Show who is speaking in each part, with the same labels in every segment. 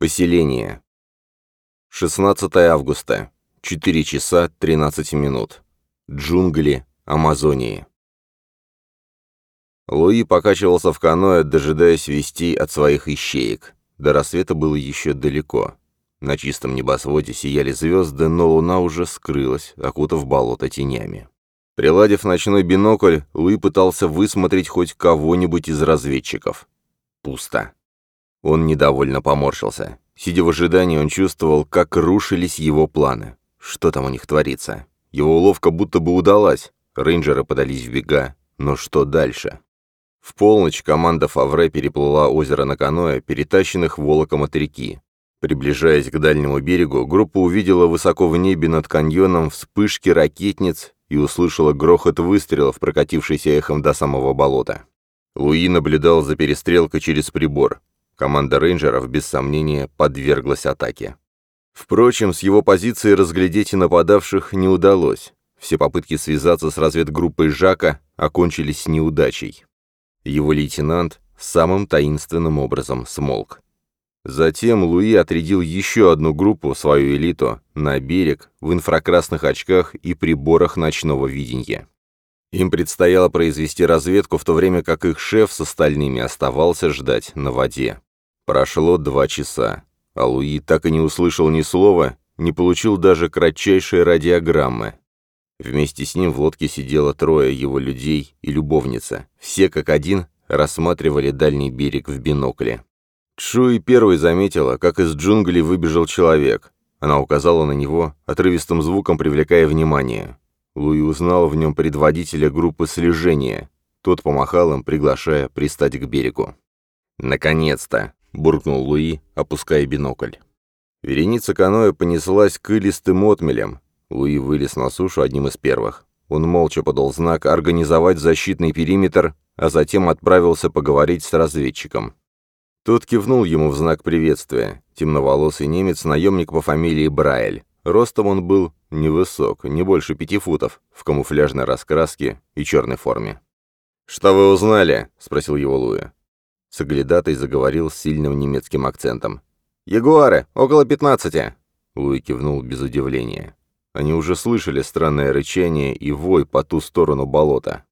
Speaker 1: Поселение. 16 августа. 4 часа 13 минут. Джунгли Амазонии. Луи покачивался в каноэ, дожидаясь вестей от своих ищеек. До рассвета было еще далеко. На чистом небосводе сияли звезды, но луна уже скрылась, окутав болото тенями. Приладив ночной бинокль, Луи пытался высмотреть хоть кого-нибудь из разведчиков. Пусто. Он недовольно поморщился. Сидя в ожидании, он чувствовал, как рушились его планы. Что там у них творится? Его уловка будто бы удалась. Рейнджеры подались в бега. Но что дальше? В полночь команда Фавре переплыла озеро на каноэ, перетащенных волоком от реки. Приближаясь к дальнему берегу, группа увидела высоко в небе над каньоном вспышки ракетниц и услышала грохот выстрелов, прокатившийся эхом до самого болота. Луи наблюдал за перестрелкой через прибор. Команда рейнджеров, без сомнения, подверглась атаке. Впрочем, с его позиции разглядеть нападавших не удалось. Все попытки связаться с разведгруппой Жака окончились неудачей. Его лейтенант самым таинственным образом смолк. Затем Луи отрядил еще одну группу, свою элиту, на берег в инфракрасных очках и приборах ночного видения. Им предстояло произвести разведку, в то время как их шеф с остальными оставался ждать на воде. Прошло два часа, а Луи так и не услышал ни слова, не получил даже кратчайшей радиограммы. Вместе с ним в лодке сидело трое его людей и любовница. Все как один рассматривали дальний берег в бинокле. Шуи первой заметила, как из джунглей выбежал человек. Она указала на него, отрывистым звуком привлекая внимание. Луи узнал в нем предводителя группы слежения. Тот помахал им, приглашая пристать к берегу. «Наконец-то!» — буркнул Луи, опуская бинокль. Вереница каноэ понеслась к илистым отмелям. Луи вылез на сушу одним из первых. Он молча подал знак организовать защитный периметр, а затем отправился поговорить с разведчиком. Тот кивнул ему в знак приветствия. Темноволосый немец, наемник по фамилии Брайль. Ростом он был невысок, не больше пяти футов, в камуфляжной раскраске и черной форме. «Что вы узнали?» — спросил его Луи. Соглядатай заговорил с сильным немецким акцентом. «Ягуары! Около пятнадцати!» Луи кивнул без удивления. Они уже слышали странное рычание и вой по ту сторону болота.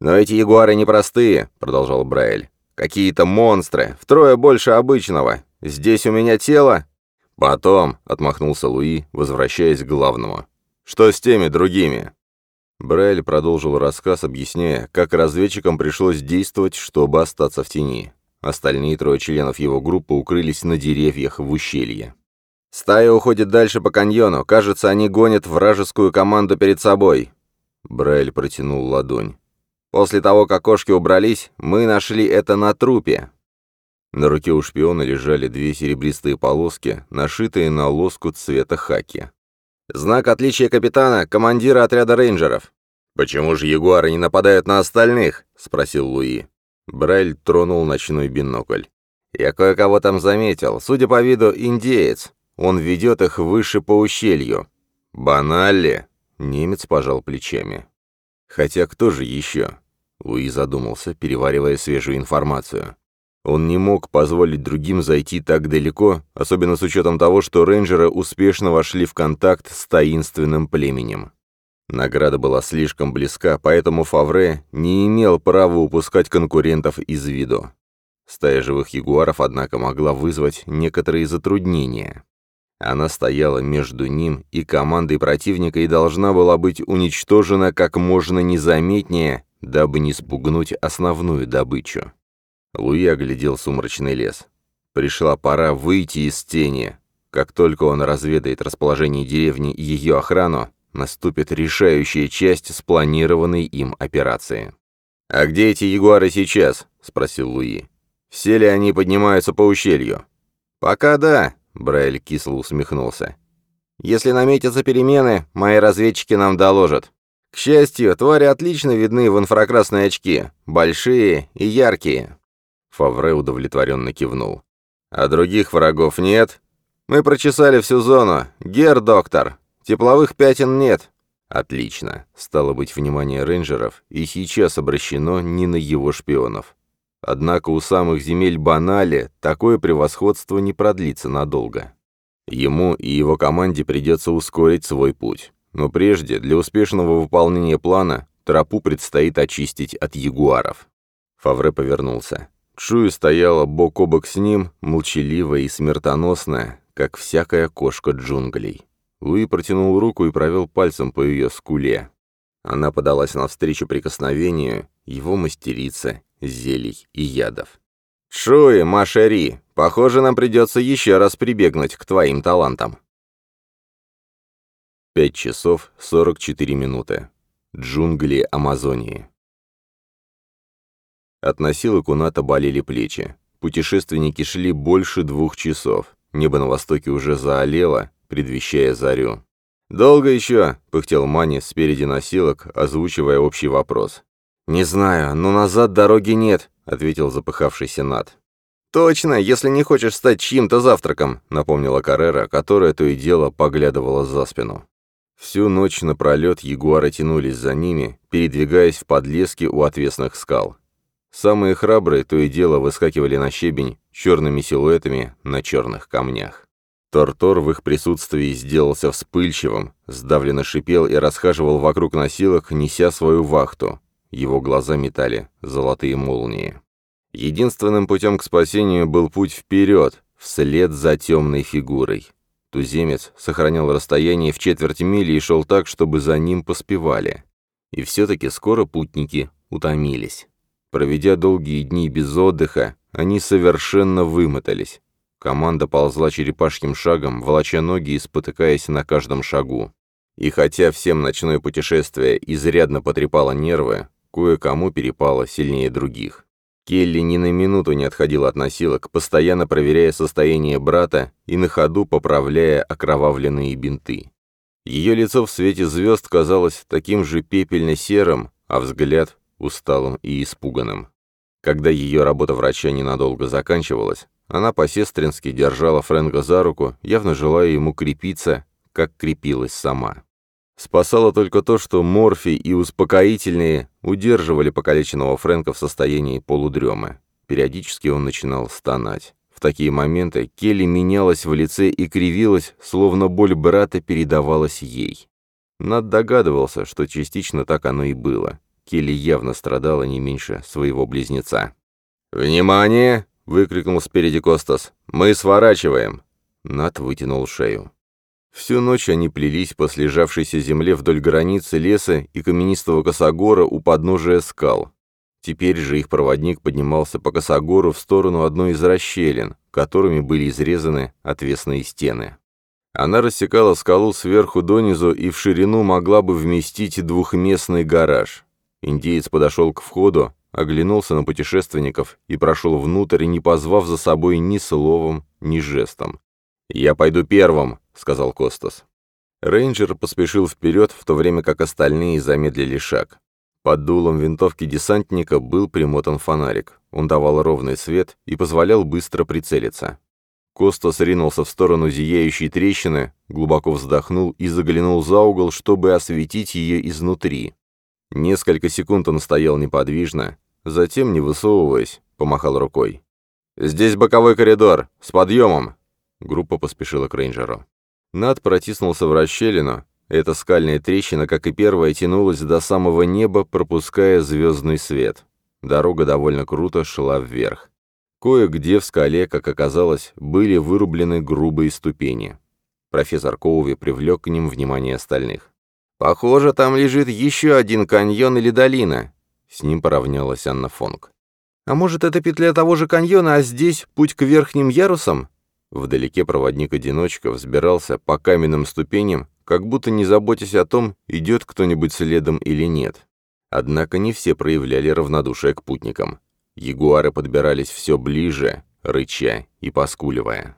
Speaker 1: «Но эти ягуары непростые», — продолжал Брайль. «Какие-то монстры, втрое больше обычного. Здесь у меня тело...» «Потом», — отмахнулся Луи, возвращаясь к главному. «Что с теми другими?» Брайль продолжил рассказ, объясняя, как разведчикам пришлось действовать, чтобы остаться в тени. Остальные трое членов его группы укрылись на деревьях в ущелье. «Стая уходит дальше по каньону. Кажется, они гонят вражескую команду перед собой». Брайль протянул ладонь. «После того, как кошки убрались, мы нашли это на трупе». На руке у шпиона лежали две серебристые полоски, нашитые на лоскут цвета хаки. Знак отличия капитана, командира отряда рейнджеров. «Почему же ягуары не нападают на остальных?» — спросил Луи. Брайль тронул ночной бинокль. «Я кое-кого там заметил. Судя по виду, индеец. Он ведет их выше по ущелью». «Баналли?» — немец пожал плечами. «Хотя кто же еще?» Луи задумался, переваривая свежую информацию. Он не мог позволить другим зайти так далеко, особенно с учетом того, что рейнджеры успешно вошли в контакт с таинственным племенем. Награда была слишком близка, поэтому Фавре не имел права упускать конкурентов из виду. Стая живых ягуаров, однако, могла вызвать некоторые затруднения. Она стояла между ним и командой противника и должна была быть уничтожена как можно незаметнее, дабы не спугнуть основную добычу. Луи оглядел сумрачный лес. Пришла пора выйти из тени. Как только он разведает расположение деревни и ее охрану, наступит решающая часть спланированной им операции. «А где эти ягуары сейчас?» — спросил Луи. «Все ли они поднимаются по ущелью?» «Пока да», — Брайль кисло усмехнулся. «Если наметятся перемены, мои разведчики нам доложат. К счастью, твари отлично видны в инфракрасные очки, большие и яркие. Фавре удовлетворенно кивнул. «А других врагов нет? Мы прочесали всю зону. Гер, доктор! Тепловых пятен нет!» «Отлично. Стало быть, внимание рейнджеров и сейчас обращено не на его шпионов. Однако у самых земель Банали такое превосходство не продлится надолго. Ему и его команде придется ускорить свой путь. Но прежде, для успешного выполнения плана, тропу предстоит очистить от ягуаров. Фавре повернулся. Чую стояла бок о бок с ним, молчаливая и смертоносная, как всякая кошка джунглей. Луи протянул руку и провел пальцем по ее скуле. Она подалась навстречу прикосновению, его мастерица, зелий и ядов. «Шуи, Машери, похоже, нам придется еще раз прибегнуть к твоим талантам». Пять часов сорок четыре минуты. Джунгли Амазонии. От носилок у Ната болели плечи. Путешественники шли больше двух часов. Небо на востоке уже заолело, предвещая зарю. «Долго еще?» — пыхтел Мани спереди носилок, озвучивая общий вопрос. «Не знаю, но назад дороги нет», — ответил запыхавшийся Нат. «Точно, если не хочешь стать чьим-то завтраком», — напомнила Каррера, которая то и дело поглядывала за спину. Всю ночь напролет ягуары тянулись за ними, передвигаясь в подлеске у отвесных скал. Самые храбрые то и дело выскакивали на щебень черными силуэтами на черных камнях. Тортор в их присутствии сделался вспыльчивым, сдавленно шипел и расхаживал вокруг носилок, неся свою вахту. Его глаза метали золотые молнии. Единственным путем к спасению был путь вперед, вслед за темной фигурой. Туземец сохранял расстояние в четверть мили и шел так, чтобы за ним поспевали. И все-таки скоро путники утомились. Проведя долгие дни без отдыха, они совершенно вымотались. Команда ползла черепашьим шагом, волоча ноги и спотыкаясь на каждом шагу. И хотя всем ночное путешествие изрядно потрепало нервы, кое-кому перепало сильнее других. Келли ни на минуту не отходил от носилок, постоянно проверяя состояние брата и на ходу поправляя окровавленные бинты. Ее лицо в свете звезд казалось таким же пепельно-серым, а взгляд — усталым и испуганным. Когда ее работа врача ненадолго заканчивалась, она по-сестрински держала Фрэнка за руку, явно желая ему крепиться, как крепилась сама. Спасало только то, что морфий и успокоительные удерживали покалеченного Фрэнка в состоянии полудремы. Периодически он начинал стонать. В такие моменты Келли менялась в лице и кривилась, словно боль брата передавалась ей. Над догадывался, что частично так оно и было. Келли явно страдала не меньше своего близнеца. «Внимание!» выкрикнул спереди Костас. «Мы сворачиваем!» Нат вытянул шею. Всю ночь они плелись по слежавшейся земле вдоль границы леса и каменистого косогора у подножия скал. Теперь же их проводник поднимался по косогору в сторону одной из расщелин, которыми были изрезаны отвесные стены. Она рассекала скалу сверху донизу и в ширину могла бы вместить двухместный гараж. Индеец подошел к входу, оглянулся на путешественников и прошел внутрь, не позвав за собой ни словом, ни жестом. «Я пойду первым», — сказал Костас. Рейнджер поспешил вперед, в то время как остальные замедлили шаг. Под дулом винтовки десантника был примотан фонарик. Он давал ровный свет и позволял быстро прицелиться. Костас ринулся в сторону зияющей трещины, глубоко вздохнул и заглянул за угол, чтобы осветить ее изнутри. Несколько секунд он стоял неподвижно, затем, не высовываясь, помахал рукой. «Здесь боковой коридор, с подъемом!» Группа поспешила к рейнджеру. Над протиснулся в расщелину. Эта скальная трещина, как и первая, тянулась до самого неба, пропуская звездный свет. Дорога довольно круто шла вверх. Кое-где в скале, как оказалось, были вырублены грубые ступени. Профессор Коуви привлек к ним внимание остальных. «Похоже, там лежит еще один каньон или долина». С ним поравнялась Анна Фонг. «А может, это петля того же каньона, а здесь путь к верхним ярусам?» Вдалеке проводник-одиночка взбирался по каменным ступеням, как будто не заботясь о том, идет кто-нибудь следом или нет. Однако не все проявляли равнодушие к путникам. Ягуары подбирались все ближе, рыча и поскуливая.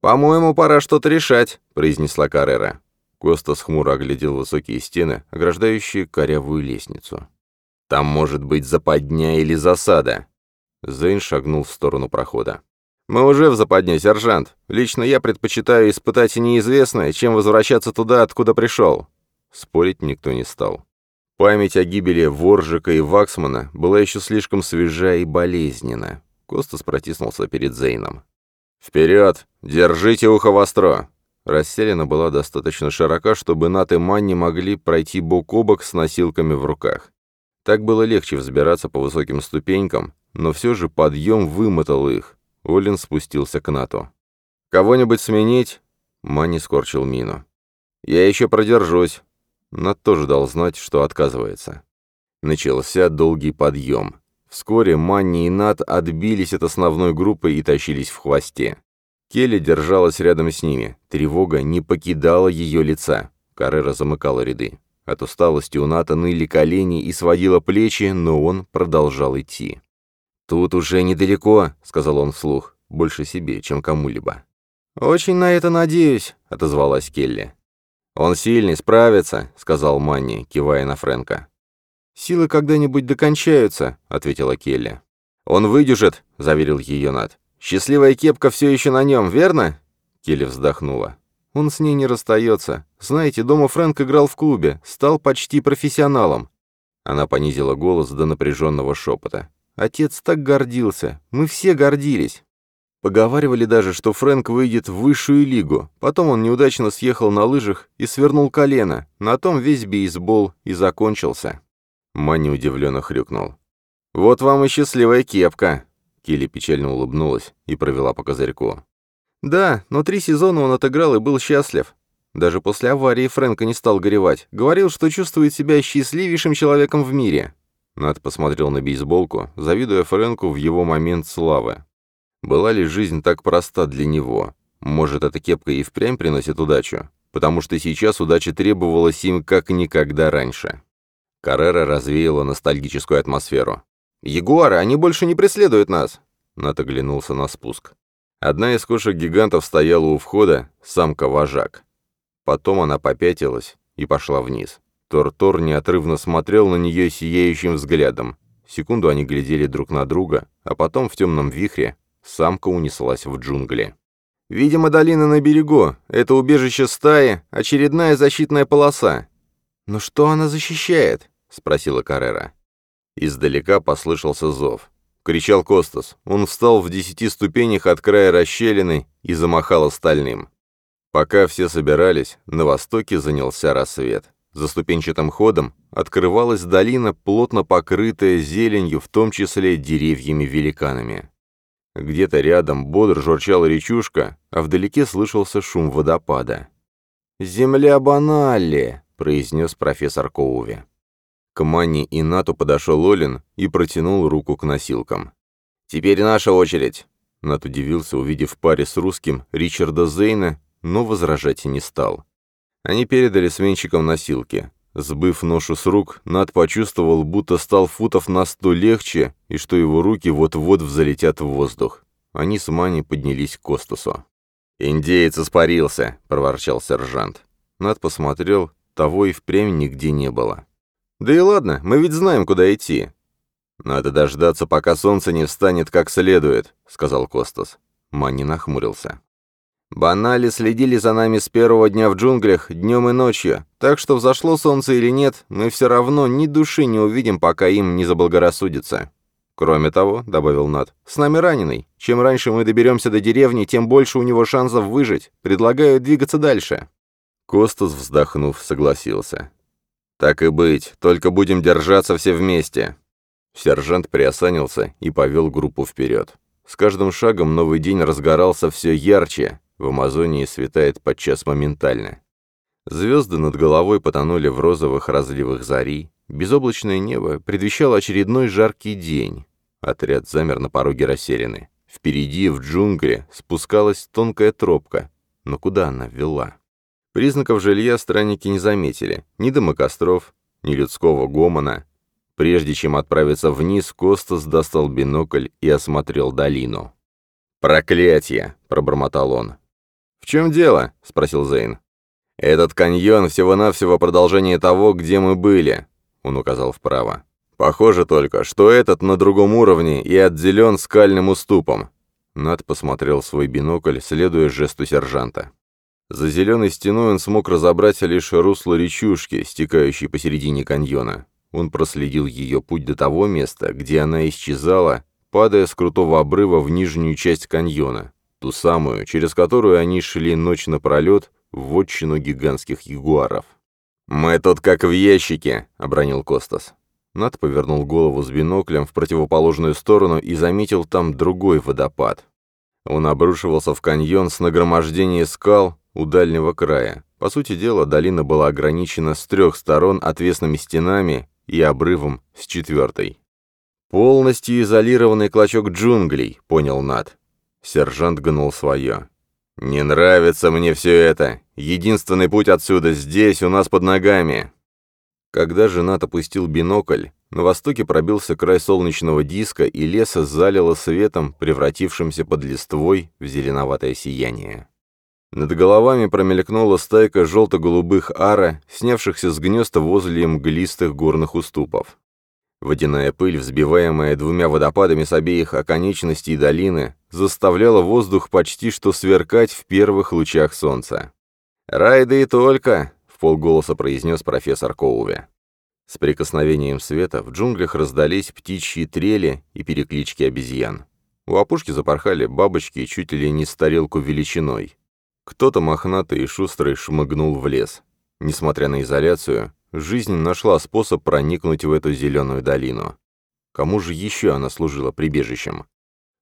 Speaker 1: «По-моему, пора что-то решать», — произнесла Каррера. Костас хмуро оглядел высокие стены, ограждающие корявую лестницу. «Там может быть западня или засада». Зейн шагнул в сторону прохода. «Мы уже в западне, сержант. Лично я предпочитаю испытать неизвестное, чем возвращаться туда, откуда пришел». Спорить никто не стал. Память о гибели Воржика и Ваксмана была еще слишком свежа и болезненна. Костас протиснулся перед Зейном. «Вперед! Держите ухо востро!» Расселена была достаточно широка, чтобы Нат и Манни могли пройти бок о бок с носилками в руках. Так было легче взбираться по высоким ступенькам, но все же подъем вымотал их. Олин спустился к Нату. «Кого-нибудь сменить?» Манни скорчил мину. «Я еще продержусь». Нат тоже дал знать, что отказывается. Начался долгий подъем. Вскоре Манни и Нат отбились от основной группы и тащились в хвосте. Келли держалась рядом с ними. Тревога не покидала ее лица. Каррера замыкала ряды. От усталости у Ната ныли колени и сводила плечи, но он продолжал идти. «Тут уже недалеко», — сказал он вслух, больше себе, чем кому-либо. «Очень на это надеюсь», — отозвалась Келли. «Он сильный, справится», — сказал Манни, кивая на Фрэнка. «Силы когда-нибудь докончаются», — ответила Келли. «Он выдержит», — заверил ее Нат. «Счастливая кепка все еще на нем, верно?» Келли вздохнула. «Он с ней не расстается. Знаете, дома Фрэнк играл в клубе, стал почти профессионалом». Она понизила голос до напряженного шепота. «Отец так гордился. Мы все гордились. Поговаривали даже, что Фрэнк выйдет в высшую лигу. Потом он неудачно съехал на лыжах и свернул колено. На том весь бейсбол и закончился». Манни удивленно хрюкнул. «Вот вам и счастливая кепка!» Килли печально улыбнулась и провела по козырьку. «Да, но три сезона он отыграл и был счастлив. Даже после аварии Фрэнка не стал горевать. Говорил, что чувствует себя счастливейшим человеком в мире». Над посмотрел на бейсболку, завидуя Фрэнку в его момент славы. Была ли жизнь так проста для него? Может, эта кепка и впрямь приносит удачу? Потому что сейчас удача требовалась им как никогда раньше. Каррера развеяла ностальгическую атмосферу. «Ягуары, они больше не преследуют нас!» Нат оглянулся на спуск. Одна из кошек-гигантов стояла у входа, самка-вожак. Потом она попятилась и пошла вниз. Тор-Тор неотрывно смотрел на нее сияющим взглядом. Секунду они глядели друг на друга, а потом в темном вихре самка унеслась в джунгли. «Видимо, долина на берегу. Это убежище стаи, очередная защитная полоса». «Но что она защищает?» — спросила Каррера. Издалека послышался зов. Кричал Костас. Он встал в десяти ступенях от края расщелины и замахал остальным. Пока все собирались, на востоке занялся рассвет. За ступенчатым ходом открывалась долина, плотно покрытая зеленью, в том числе деревьями-великанами. Где-то рядом бодро журчала речушка, а вдалеке слышался шум водопада. «Земля Баналли!» — произнес профессор Коуви. К Манни и Нату подошел Олин и протянул руку к носилкам. «Теперь наша очередь!» Нат удивился, увидев в паре с русским Ричарда Зейна, но возражать не стал. Они передали сменщикам носилки. Сбыв ношу с рук, Нат почувствовал, будто стал футов на сто легче, и что его руки вот-вот взлетят в воздух. Они с Мани поднялись к Костасу. «Индеец испарился», — проворчал сержант. Над посмотрел, того и впрямь нигде не было. «Да и ладно, мы ведь знаем, куда идти». «Надо дождаться, пока солнце не встанет как следует», — сказал Костас. Манни нахмурился. «Банали следили за нами с первого дня в джунглях, днем и ночью, так что взошло солнце или нет, мы все равно ни души не увидим, пока им не заблагорассудится». «Кроме того», — добавил Нат, — «с нами раненый. Чем раньше мы доберемся до деревни, тем больше у него шансов выжить. Предлагаю двигаться дальше». Костас, вздохнув, согласился. «Так и быть, только будем держаться все вместе». Сержант приосанился и повел группу вперед. С каждым шагом новый день разгорался все ярче, в Амазонии светает подчас моментально. Звезды над головой потонули в розовых разливах зари, безоблачное небо предвещало очередной жаркий день. Отряд замер на пороге расселены. Впереди, в джунгли, спускалась тонкая тропка. Но куда она вела? Признаков жилья странники не заметили, ни дымокостров, ни людского гомона. Прежде чем отправиться вниз, Костас достал бинокль и осмотрел долину. «Проклятие!» — пробормотал он. «В чем дело?» — спросил Зейн. «Этот каньон всего-навсего продолжение того, где мы были», — он указал вправо. «Похоже только, что этот на другом уровне и отделен скальным уступом». Над посмотрел свой бинокль, следуя жесту сержанта. За зеленой стеной он смог разобрать лишь русло речушки, стекающей посередине каньона. Он проследил ее путь до того места, где она исчезала, падая с крутого обрыва в нижнюю часть каньона, ту самую, через которую они шли ночь напролет в отчину гигантских ягуаров. «Мы тут как в ящике», — обронил Костас. Над повернул голову с биноклем в противоположную сторону и заметил там другой водопад. Он обрушивался в каньон с нагромождения скал, у дальнего края. По сути дела, долина была ограничена с трех сторон отвесными стенами и обрывом с четвертой. «Полностью изолированный клочок джунглей», — понял Над. Сержант гнул свое. «Не нравится мне все это. Единственный путь отсюда здесь, у нас под ногами». Когда женат опустил бинокль, на востоке пробился край солнечного диска, и леса залило светом, превратившимся под листвой в зеленоватое сияние. Над головами промелькнула стайка желто-голубых ара, снявшихся с гнезда возле мглистых горных уступов. Водяная пыль, взбиваемая двумя водопадами с обеих оконечностей долины, заставляла воздух почти что сверкать в первых лучах солнца. «Рай да и только!» — в полголоса произнес профессор Коуве. С прикосновением света в джунглях раздались птичьи трели и переклички обезьян. У опушки запорхали бабочки чуть ли не с тарелку величиной. Кто-то мохнатый и шустрый шмыгнул в лес. Несмотря на изоляцию, жизнь нашла способ проникнуть в эту зеленую долину. Кому же еще она служила прибежищем?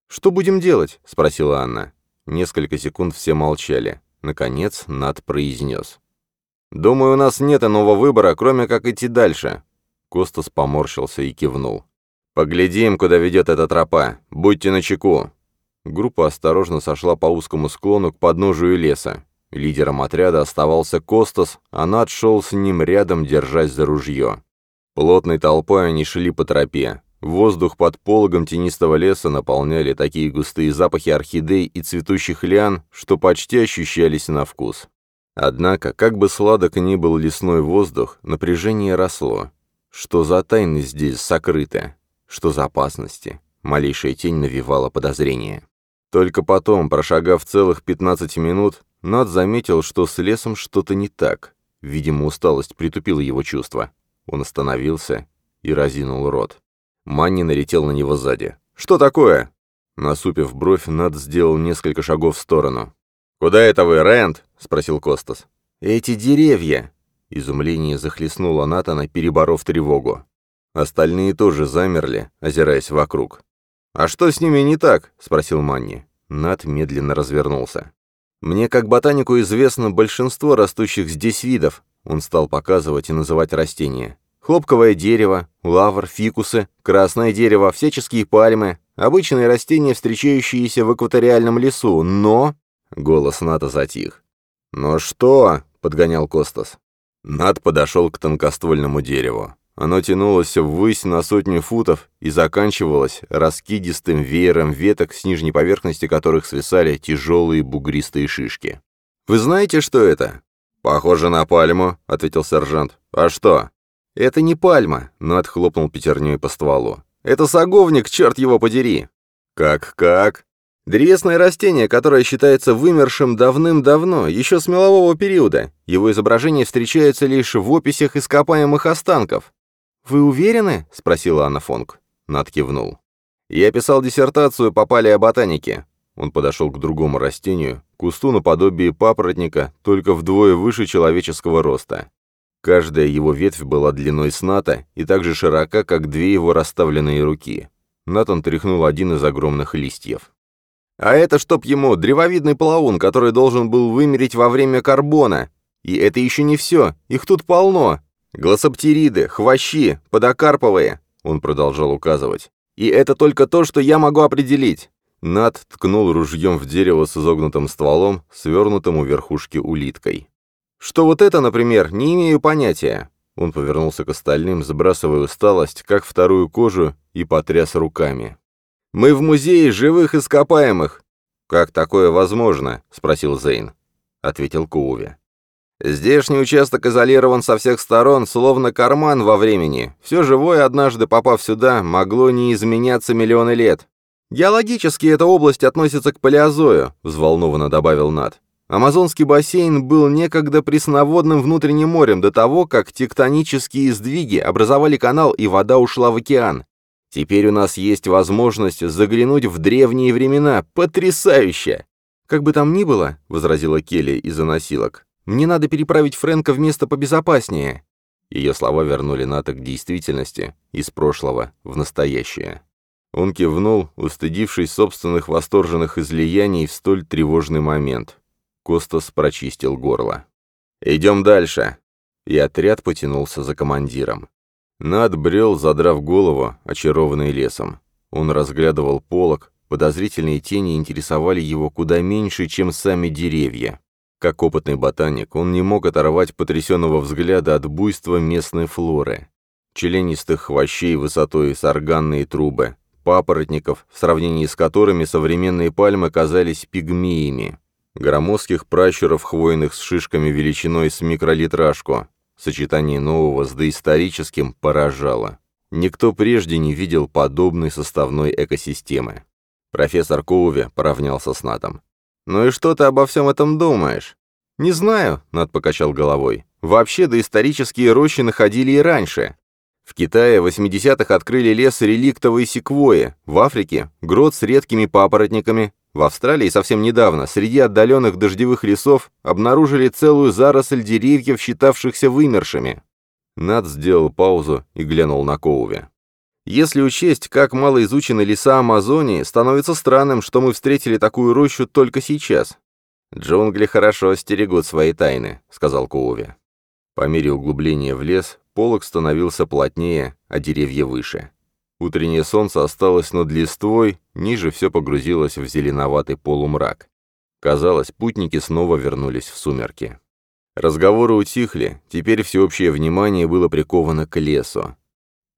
Speaker 1: «Что будем делать?» — спросила Анна. Несколько секунд все молчали. Наконец Над произнес. «Думаю, у нас нет иного выбора, кроме как идти дальше». Костас поморщился и кивнул. «Поглядим, куда ведет эта тропа. Будьте начеку. Группа осторожно сошла по узкому склону к подножию леса. Лидером отряда оставался Костас, а Над шел с ним рядом, держась за ружье. Плотной толпой они шли по тропе. Воздух под пологом тенистого леса наполняли такие густые запахи орхидей и цветущих лиан, что почти ощущались на вкус. Однако, как бы сладок ни был лесной воздух, напряжение росло. Что за тайны здесь сокрыты? Что за опасности? Малейшая тень навевала подозрение. Только потом, прошагав целых 15 минут, Над заметил, что с лесом что-то не так. Видимо, усталость притупила его чувства. Он остановился и разинул рот. Манни налетел на него сзади. «Что такое?» Насупив бровь, Над сделал несколько шагов в сторону. «Куда это вы, Рэнд?» — спросил Костас. «Эти деревья!» Изумление захлестнуло Натана, переборов тревогу. Остальные тоже замерли, озираясь вокруг. «А что с ними не так?» — спросил Манни. Нат медленно развернулся. «Мне как ботанику известно большинство растущих здесь видов», — он стал показывать и называть растения. «Хлопковое дерево, лавр, фикусы, красное дерево, всяческие пальмы, обычные растения, встречающиеся в экваториальном лесу, но...» Голос Ната затих. «Но что?» — подгонял Костас. Нат подошел к тонкоствольному дереву. Оно тянулось ввысь на сотню футов и заканчивалось раскидистым веером веток, с нижней поверхности которых свисали тяжелые бугристые шишки. «Вы знаете, что это?» «Похоже на пальму», — ответил сержант. «А что?» «Это не пальма», — но отхлопнул пятерней по стволу. «Это саговник, черт его подери!» «Как-как?» Древесное растение, которое считается вымершим давным-давно, еще с мелового периода. Его изображение встречается лишь в описях ископаемых останков. «Вы уверены?» — спросила Анна Фонг. Над кивнул. «Я писал диссертацию по палеоботанике». Он подошел к другому растению, кусту наподобие папоротника, только вдвое выше человеческого роста. Каждая его ветвь была длиной с ната и так же широка, как две его расставленные руки. Натан тряхнул один из огромных листьев. «А это чтоб ему древовидный плаун, который должен был вымереть во время карбона. И это еще не все, их тут полно. Глоссоптериды, хвощи, подокарповые, он продолжал указывать. И это только то, что я могу определить. Над ткнул ружьем в дерево с изогнутым стволом, свернутым у верхушки улиткой. Что вот это, например, не имею понятия. Он повернулся к остальным, сбрасывая усталость, как вторую кожу, и потряс руками. «Мы в музее живых ископаемых!» «Как такое возможно?» — спросил Зейн. Ответил Коуви. Здешний участок изолирован со всех сторон, словно карман во времени. Все живое, однажды попав сюда, могло не изменяться миллионы лет. «Геологически эта область относится к палеозою», — взволнованно добавил Над. Амазонский бассейн был некогда пресноводным внутренним морем до того, как тектонические сдвиги образовали канал и вода ушла в океан. Теперь у нас есть возможность заглянуть в древние времена. Потрясающе! Как бы там ни было, — возразила Келли из-за носилок, — мне надо переправить Фрэнка в место побезопаснее. Ее слова вернули Ната к действительности, из прошлого в настоящее. Он кивнул, устыдившись собственных восторженных излияний в столь тревожный момент. Костас прочистил горло. «Идем дальше!» И отряд потянулся за командиром. Над брел, задрав голову, очарованный лесом. Он разглядывал полог, подозрительные тени интересовали его куда меньше, чем сами деревья. Как опытный ботаник, он не мог оторвать потрясенного взгляда от буйства местной флоры. Членистых хвощей высотой с органные трубы, папоротников, в сравнении с которыми современные пальмы казались пигмеями, громоздких пращуров хвойных с шишками величиной с микролитражку. Сочетание нового с доисторическим поражало. Никто прежде не видел подобной составной экосистемы. Профессор Коуви поравнялся с Натом. «Ну и что ты обо всем этом думаешь?» «Не знаю», — Нат покачал головой. «Вообще доисторические рощи находили и раньше. В Китае в 80-х открыли лес реликтовой секвойи, в Африке – грот с редкими папоротниками, в Австралии совсем недавно среди отдаленных дождевых лесов обнаружили целую заросль деревьев, считавшихся вымершими. Над сделал паузу и глянул на Коуве. Если учесть, как мало изучены леса Амазонии, становится странным, что мы встретили такую рощу только сейчас. «Джунгли хорошо стерегут свои тайны», — сказал Коуве. По мере углубления в лес полог становился плотнее, а деревья выше. Утреннее солнце осталось над листвой, ниже все погрузилось в зеленоватый полумрак. Казалось, путники снова вернулись в сумерки. Разговоры утихли, теперь всеобщее внимание было приковано к лесу.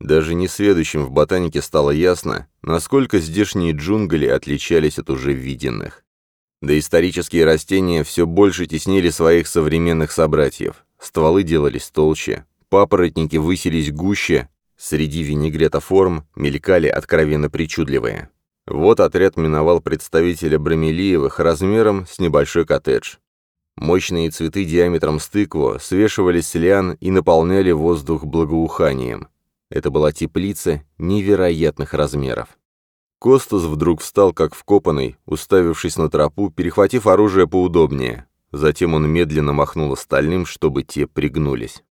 Speaker 1: Даже несведущим в ботанике стало ясно, насколько здешние джунгли отличались от уже виденных. Доисторические растения все больше теснили своих современных собратьев. Стволы делались толще, папоротники высились гуще, среди винегрета форм мелькали откровенно причудливые. Вот отряд миновал представителя Брамелиевых размером с небольшой коттедж. Мощные цветы диаметром с тыкву свешивались с лиан и наполняли воздух благоуханием. Это была теплица невероятных размеров. Костас вдруг встал как вкопанный, уставившись на тропу, перехватив оружие поудобнее. Затем он медленно махнул остальным, чтобы те пригнулись.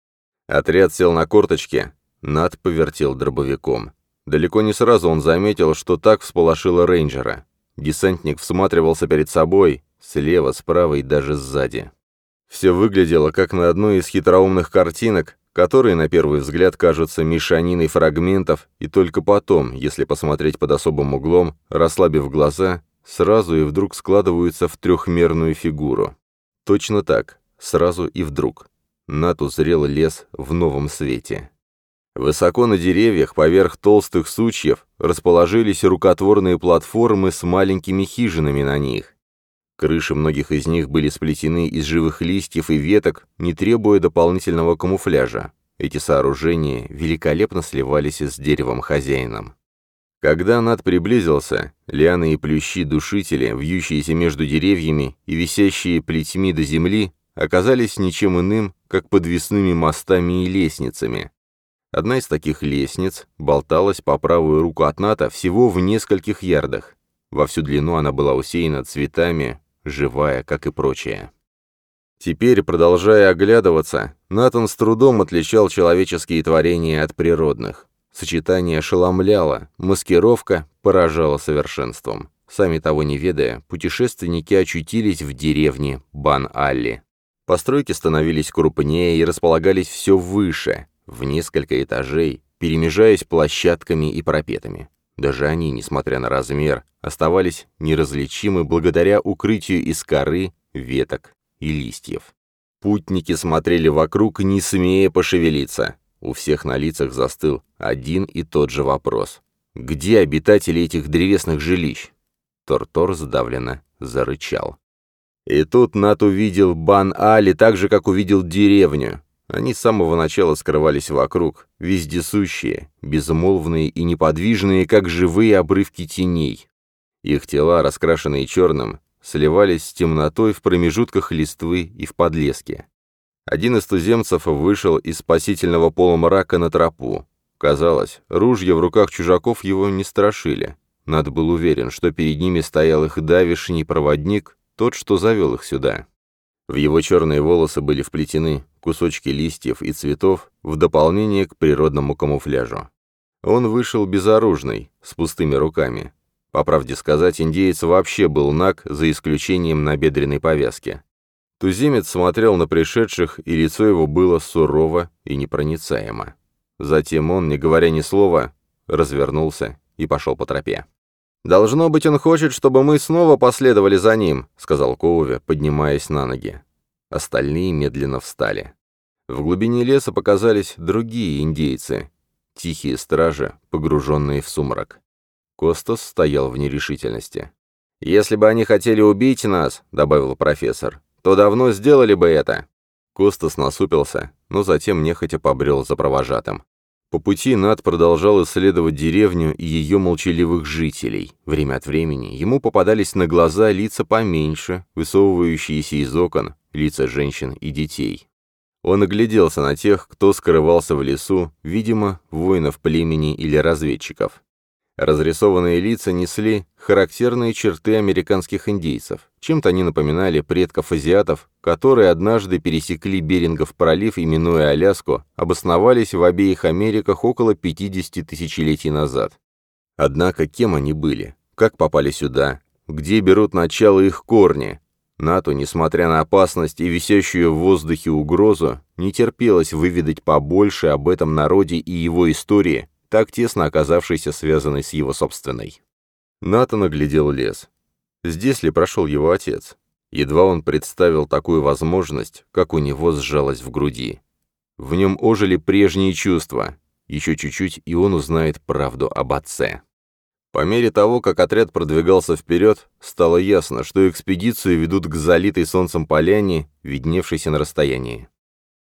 Speaker 1: Отряд сел на корточки, Над повертел дробовиком. Далеко не сразу он заметил, что так всполошило рейнджера. Десантник всматривался перед собой, слева, справа и даже сзади. Все выглядело, как на одной из хитроумных картинок, которые на первый взгляд кажутся мешаниной фрагментов, и только потом, если посмотреть под особым углом, расслабив глаза, сразу и вдруг складываются в трехмерную фигуру. Точно так, сразу и вдруг. Нат узрел лес в новом свете. Высоко на деревьях, поверх толстых сучьев, расположились рукотворные платформы с маленькими хижинами на них. Крыши многих из них были сплетены из живых листьев и веток, не требуя дополнительного камуфляжа. Эти сооружения великолепно сливались с деревом хозяином. Когда Над приблизился, лианы и плющи-душители, вьющиеся между деревьями и висящие плетьми до земли, оказались ничем иным, как подвесными мостами и лестницами. Одна из таких лестниц болталась по правую руку от Ната всего в нескольких ярдах. Во всю длину она была усеяна цветами, живая, как и прочее. Теперь, продолжая оглядываться, Натан с трудом отличал человеческие творения от природных. Сочетание ошеломляло, маскировка поражала совершенством. Сами того не ведая, путешественники очутились в деревне Бан-Алли. Постройки становились крупнее и располагались все выше, в несколько этажей, перемежаясь площадками и парапетами. Даже они, несмотря на размер, оставались неразличимы благодаря укрытию из коры, веток и листьев. Путники смотрели вокруг, не смея пошевелиться. У всех на лицах застыл один и тот же вопрос. Где обитатели этих древесных жилищ? Тортор сдавленно зарычал. И тут Нат увидел Бан-Али так же, как увидел деревню. Они с самого начала скрывались вокруг, вездесущие, безмолвные и неподвижные, как живые обрывки теней. Их тела, раскрашенные черным, сливались с темнотой в промежутках листвы и в подлеске. Один из туземцев вышел из спасительного полумрака на тропу. Казалось, ружья в руках чужаков его не страшили. Надо был уверен, что перед ними стоял их давишний проводник, тот, что завел их сюда. В его черные волосы были вплетены кусочки листьев и цветов в дополнение к природному камуфляжу. Он вышел безоружный, с пустыми руками. По правде сказать, индеец вообще был наг, за исключением набедренной повязки. Туземец смотрел на пришедших, и лицо его было сурово и непроницаемо. Затем он, не говоря ни слова, развернулся и пошел по тропе. «Должно быть, он хочет, чтобы мы снова последовали за ним», — сказал Коуве, поднимаясь на ноги. Остальные медленно встали. В глубине леса показались другие индейцы, тихие стражи, погруженные в сумрак. Костас стоял в нерешительности. «Если бы они хотели убить нас», — добавил профессор, то давно сделали бы это». Костас насупился, но затем нехотя побрел за провожатым. По пути Над продолжал исследовать деревню и ее молчаливых жителей. Время от времени ему попадались на глаза лица поменьше, высовывающиеся из окон, лица женщин и детей. Он огляделся на тех, кто скрывался в лесу, видимо, воинов племени или разведчиков. Разрисованные лица несли характерные черты американских индейцев. Чем-то они напоминали предков азиатов, которые однажды пересекли Берингов пролив, именуя Аляску, обосновались в обеих Америках около 50 тысячелетий назад. Однако кем они были? Как попали сюда? Где берут начало их корни? НАТО, несмотря на опасность и висящую в воздухе угрозу, не терпелось выведать побольше об этом народе и его истории, так тесно оказавшейся связанной с его собственной. Натан оглядел лес. Здесь ли прошел его отец? Едва он представил такую возможность, как у него сжалось в груди. В нем ожили прежние чувства. Еще чуть-чуть, и он узнает правду об отце. По мере того, как отряд продвигался вперед, стало ясно, что экспедицию ведут к залитой солнцем поляне, видневшейся на расстоянии.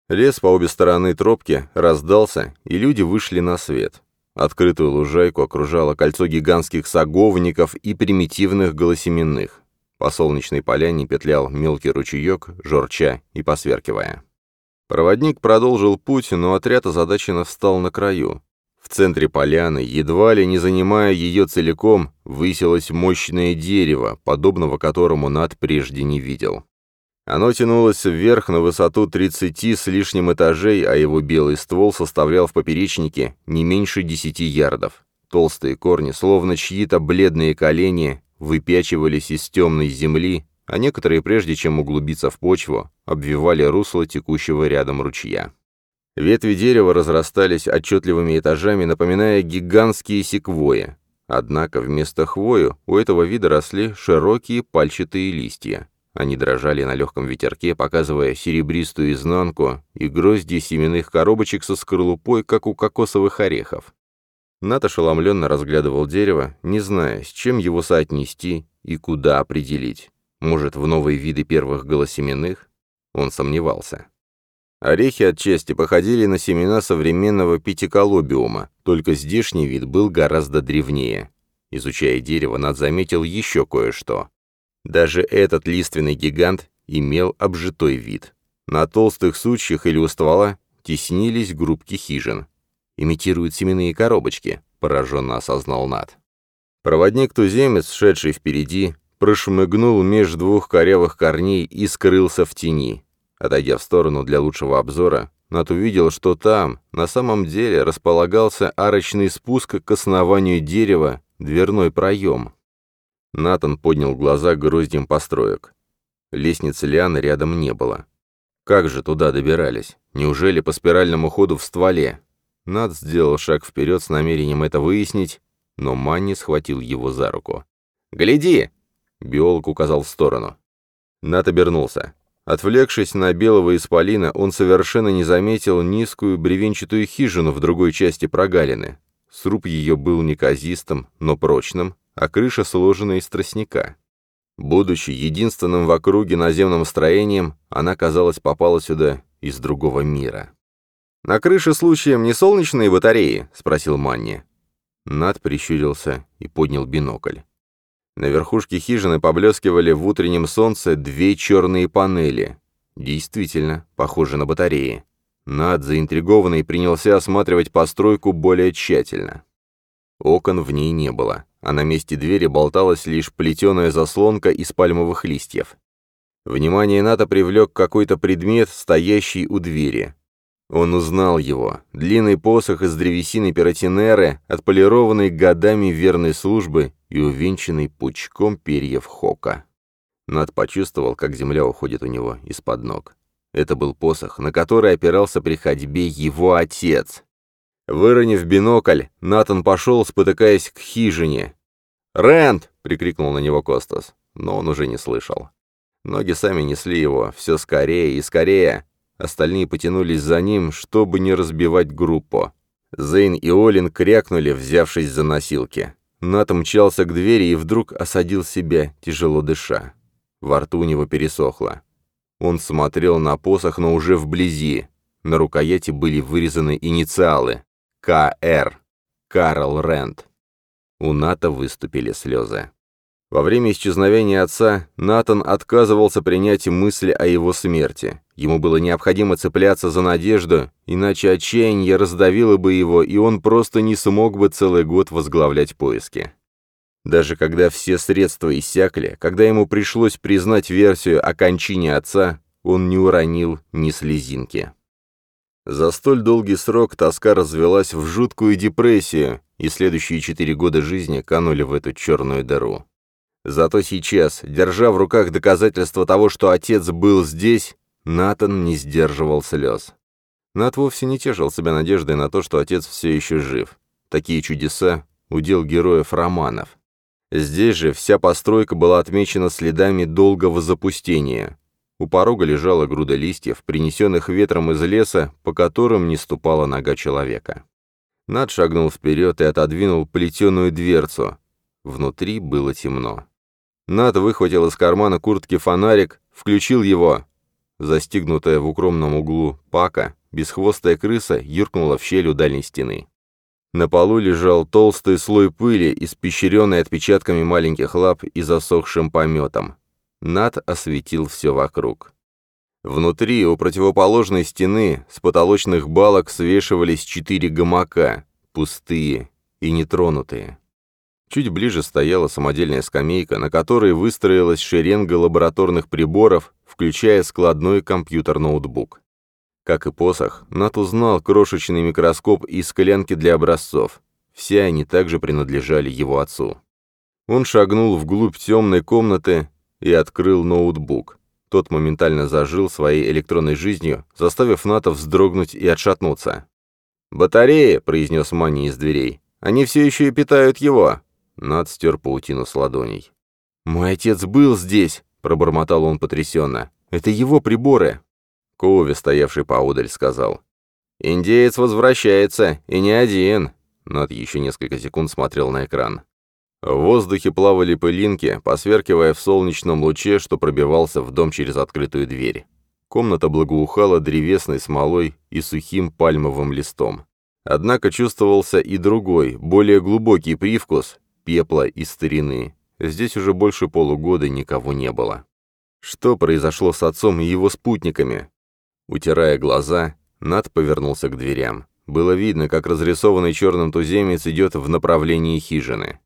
Speaker 1: Лес по обе стороны тропки раздался, и люди вышли на свет. Открытую лужайку окружало кольцо гигантских саговников и примитивных голосеменных. По солнечной поляне петлял мелкий ручеек, жорча и посверкивая. Проводник продолжил путь, но отряд озадаченно встал на краю. В центре поляны, едва ли не занимая ее целиком, высилось мощное дерево, подобного которому Над прежде не видел. Оно тянулось вверх на высоту 30 с лишним этажей, а его белый ствол составлял в поперечнике не меньше 10 ярдов. Толстые корни, словно чьи-то бледные колени, выпячивались из темной земли, а некоторые, прежде чем углубиться в почву, обвивали русло текущего рядом ручья. Ветви дерева разрастались отчетливыми этажами, напоминая гигантские секвои. Однако вместо хвою у этого вида росли широкие пальчатые листья. Они дрожали на легком ветерке, показывая серебристую изнанку и грозди семенных коробочек со скорлупой, как у кокосовых орехов. Нат ошеломленно разглядывал дерево, не зная, с чем его соотнести и куда определить. Может, в новые виды первых голосеменных? Он сомневался. Орехи отчасти походили на семена современного пятиколобиума, только здешний вид был гораздо древнее. Изучая дерево, Над заметил еще кое-что. Даже этот лиственный гигант имел обжитой вид. На толстых сучьях или у ствола теснились группки хижин. «Имитируют семенные коробочки», — пораженно осознал Над. Проводник-туземец, шедший впереди, прошмыгнул меж двух корявых корней и скрылся в тени. Отойдя в сторону для лучшего обзора, Нат увидел, что там, на самом деле, располагался арочный спуск к основанию дерева, дверной проем. Натан поднял глаза к гроздьям построек. Лестницы Лианы рядом не было. Как же туда добирались? Неужели по спиральному ходу в стволе? Над сделал шаг вперед с намерением это выяснить, но Манни схватил его за руку. «Гляди!» — биолог указал в сторону. Нат обернулся. Отвлекшись на белого исполина, он совершенно не заметил низкую бревенчатую хижину в другой части прогалины. Сруб ее был неказистым, но прочным, а крыша сложена из тростника. Будучи единственным в округе наземным строением, она, казалось, попала сюда из другого мира. «На крыше случаем не солнечные батареи?» — спросил Манни. Над прищурился и поднял бинокль. На верхушке хижины поблескивали в утреннем солнце две черные панели. Действительно, похоже на батареи. Над, заинтригованный, принялся осматривать постройку более тщательно. Окон в ней не было, а на месте двери болталась лишь плетеная заслонка из пальмовых листьев. Внимание Ната привлек какой-то предмет, стоящий у двери. Он узнал его. Длинный посох из древесины пиротинеры, отполированный годами верной службы и увенчанный пучком перьев хока. Над почувствовал, как земля уходит у него из-под ног. Это был посох, на который опирался при ходьбе его отец. Выронив бинокль, Натан пошел, спотыкаясь к хижине. «Рэнд!» — прикрикнул на него Костас, но он уже не слышал. Ноги сами несли его, все скорее и скорее. Остальные потянулись за ним, чтобы не разбивать группу. Зейн и Олин крякнули, взявшись за носилки. Нат мчался к двери и вдруг осадил себя, тяжело дыша. Во рту у него пересохло. Он смотрел на посох, но уже вблизи. На рукояти были вырезаны инициалы. К.Р. Карл Рэнд. У Ната выступили слезы. Во время исчезновения отца Натан отказывался принять мысль о его смерти. Ему было необходимо цепляться за надежду, иначе отчаяние раздавило бы его, и он просто не смог бы целый год возглавлять поиски. Даже когда все средства иссякли, когда ему пришлось признать версию о кончине отца, он не уронил ни слезинки. За столь долгий срок тоска развелась в жуткую депрессию, и следующие четыре года жизни канули в эту черную дыру. Зато сейчас, держа в руках доказательства того, что отец был здесь, Натан не сдерживал слез. Нат вовсе не тешил себя надеждой на то, что отец все еще жив. Такие чудеса — удел героев романов. Здесь же вся постройка была отмечена следами долгого запустения. У порога лежала груда листьев, принесенных ветром из леса, по которым не ступала нога человека. Над шагнул вперед и отодвинул плетеную дверцу. Внутри было темно. Над выхватил из кармана куртки фонарик, включил его. Застигнутая в укромном углу пака, бесхвостая крыса юркнула в щель у дальней стены. На полу лежал толстый слой пыли, испещренный отпечатками маленьких лап и засохшим пометом. Над осветил все вокруг. Внутри, у противоположной стены, с потолочных балок свешивались четыре гамака, пустые и нетронутые. Чуть ближе стояла самодельная скамейка, на которой выстроилась шеренга лабораторных приборов, включая складной компьютер-ноутбук. Как и посох, Нат узнал крошечный микроскоп и склянки для образцов. Все они также принадлежали его отцу. Он шагнул вглубь темной комнаты и открыл ноутбук. Тот моментально зажил своей электронной жизнью, заставив Ната вздрогнуть и отшатнуться. «Батареи!» — произнес Мани из дверей. «Они все еще и питают его!» Нат стер паутину с ладоней. «Мой отец был здесь!» — пробормотал он потрясенно. «Это его приборы!» Коуви, стоявший поодаль, сказал. «Индеец возвращается, и не один!» Над еще несколько секунд смотрел на экран. В воздухе плавали пылинки, посверкивая в солнечном луче, что пробивался в дом через открытую дверь. Комната благоухала древесной смолой и сухим пальмовым листом. Однако чувствовался и другой, более глубокий привкус пепла и старины. Здесь уже больше полугода никого не было. Что произошло с отцом и его спутниками? Утирая глаза, Над повернулся к дверям. Было видно, как разрисованный черным туземец идет в направлении хижины.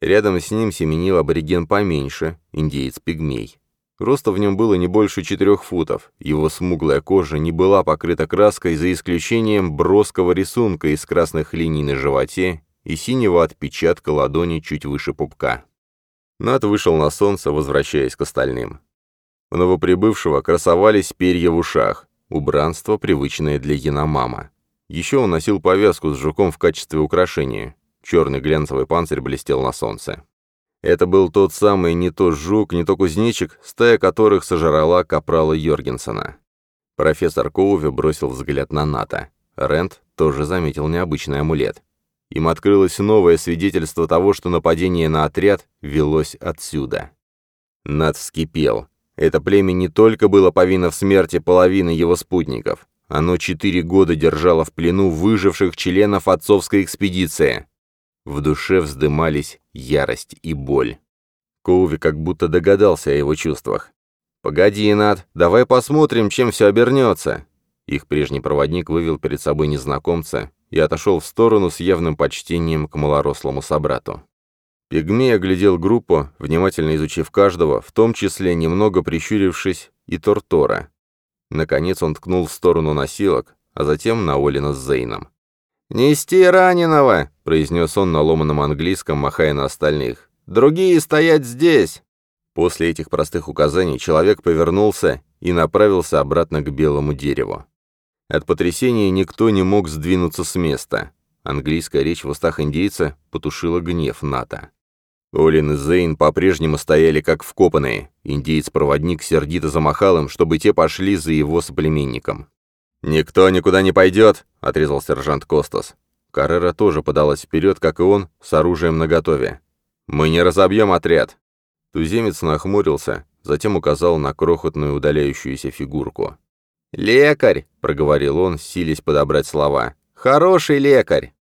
Speaker 1: Рядом с ним семенил абориген поменьше, индеец-пигмей. Роста в нем было не больше четырех футов, его смуглая кожа не была покрыта краской за исключением броского рисунка из красных линий на животе и синего отпечатка ладони чуть выше пупка. Над вышел на солнце, возвращаясь к остальным. У новоприбывшего красовались перья в ушах, Убранство, привычное для Яномама. Еще он носил повязку с жуком в качестве украшения. Черный глянцевый панцирь блестел на солнце. Это был тот самый не то жук, не то кузнечик, стая которых сожрала капрала Йоргенсона. Профессор Коуви бросил взгляд на НАТО. Рент тоже заметил необычный амулет. Им открылось новое свидетельство того, что нападение на отряд велось отсюда. Над вскипел. Это племя не только было повинно в смерти половины его спутников, оно четыре года держало в плену выживших членов отцовской экспедиции. В душе вздымались ярость и боль. Коуви как будто догадался о его чувствах. «Погоди, Над, давай посмотрим, чем все обернется». Их прежний проводник вывел перед собой незнакомца и отошел в сторону с явным почтением к малорослому собрату. Пигмей оглядел группу, внимательно изучив каждого, в том числе немного прищурившись и Тортора. Наконец он ткнул в сторону носилок, а затем на Олина с Зейном. «Нести раненого!» — произнес он на ломаном английском, махая на остальных. «Другие стоять здесь!» После этих простых указаний человек повернулся и направился обратно к белому дереву. От потрясения никто не мог сдвинуться с места. Английская речь в устах индейца потушила гнев НАТО. Олин и Зейн по-прежнему стояли как вкопанные. Индеец-проводник сердито замахал им, чтобы те пошли за его соплеменником. «Никто никуда не пойдет», — отрезал сержант Костас. Каррера тоже подалась вперед, как и он, с оружием наготове. «Мы не разобьем отряд». Туземец нахмурился, затем указал на крохотную удаляющуюся фигурку. «Лекарь!» — проговорил он, силясь подобрать слова. «Хороший лекарь!»